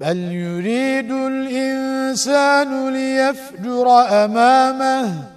بل يريد الإنسان ليفجر أمامه